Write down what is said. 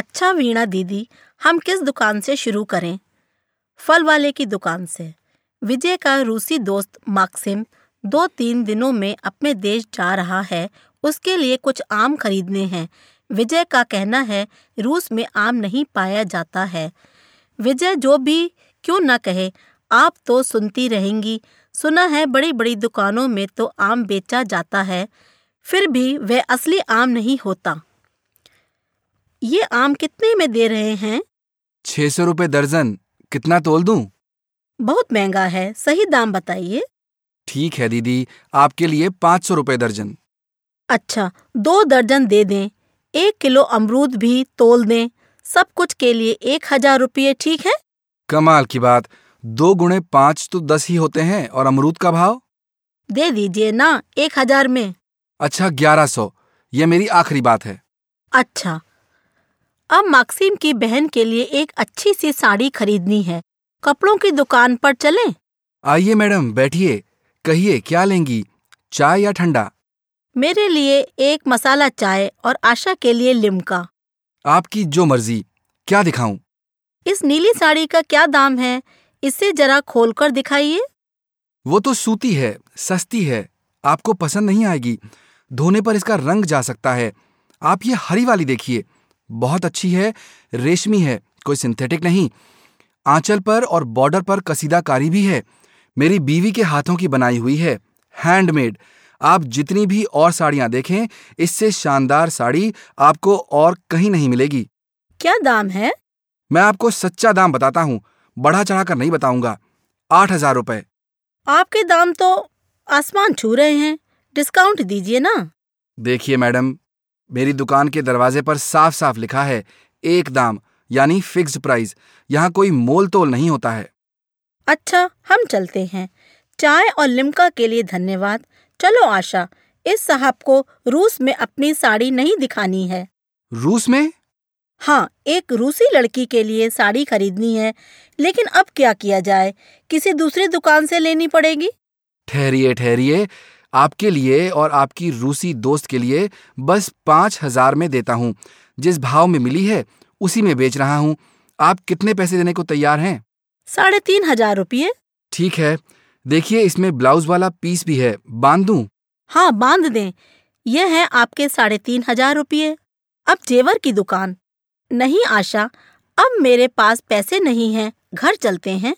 अच्छा वीणा दीदी, हम किस दुकान से शुरू करें? फल वाले की दुकान से। विजय का रूसी दोस्त माक्सिम दो तीन दिनों में अपने देश जा रहा है, उसके लिए कुछ आम खरीदने हैं। विजय का कहना है, रूस में आम नहीं पाया जाता है। विजय जो भी क्यों न कहे, आप तो सुनती रहेंगी। सुना है बड़ी बड़ी दुकानों में तो आम बेचा जाता है, फिर भी वह असली आम नहीं होता। ये आम कितने में दे रहे हैं? छह सौ रुपये दर्जन। कितना तोल दूँ? बहुत महँगा है। सही दाम बताइए। ठीक है दीदी आपके लिए पाँच सौ रुपये दर्जन। अच्छा दो दर्जन दे दें। एक किलो अमरूद भी तोल दें। सब कुछ के लिए एक हज़ार रुपये ठीक है? कमाल की बात। दो गुणे पाँच तो दस ही होते हैं और अमरूद का भाव? दे दीजिए ना एक हज़ार में। अच्छा ग्यारह सौ। यह मेरी आखिरी बात है। अच्छा अब माक्सिम की बहन के लिए एक अच्छी सी साड़ी खरीदनी है। कपड़ों की दुकान पर चलें। आइए मैडम बैठिए। कहिए क्या लेंगी? चाय या ठंडा? मेरे लिए एक मसाला चाय और आशा के लिए लिमका आपकी जो मर्ज़ी। क्या दिखाऊँ? इस नीली साड़ी का क्या दाम है? इसे जरा खोलकर दिखाइए। वो तो सूती है सस्ती है। आपको पसंद नहीं आएगी। धोने पर इसका रंग जा सकता है। आप ये हरी वाली देखिए। बहुत अच्छी है रेशमी है कोई सिंथेटिक नहीं। आंचल पर और बॉर्डर पर कसीदाकारी भी है। मेरी बीवी के हाथों की बनाई हुई है हैंडमेड आप जितनी भी और साड़ियाँ देखें इससे शानदार साड़ी आपको और कहीं नहीं मिलेगी। क्या दाम है? मैं आपको सच्चा दाम बताता हूँ बढ़ा चढ़ाकर नहीं बताऊँगा। आठ हज़ार रुपए। आपके दाम तो आसमान छू रहे हैं डिस्काउंट दीजिए ना। देखिए मैडम मेरी दुकान के दरवाजे पर साफ़ साफ़ लिखा है एक दाम यानी फिक्स्ड प्राइस। यहाँ कोई मोल तोल नहीं होता है। अच्छा हम चलते हैं। चाय और लिमका के लिए धन्यवाद। चलो आशा इस साहब को रूस में अपनी साड़ी नहीं दिखानी है। रूस में? हाँ एक रूसी लड़की के लिए साड़ी खरीदनी है लेकिन अब क्या किया जाए? किसी दूसरी दुकान से लेनी पड़ेगी? ठहरिए ठहरिए। आपके लिए और आपकी रूसी दोस्त के लिए बस पाँच हज़ार में देता हूँ। जिस भाव में मिली है उसी में बेच रहा हूँ। आप कितने पैसे देने को तैयार हैं? साढ़े तीन हज़ार रुपये। ठीक है। देखिए इसमें ब्लाउज वाला पीस भी है। बाँध दूँ? हाँ बाँध दें। यह है आपके साढ़े तीन हज़ार रुपये। अब जेवर की दुकान। नहीं आशा अब मेरे पास पैसे नहीं हैं। घर चलते हैं।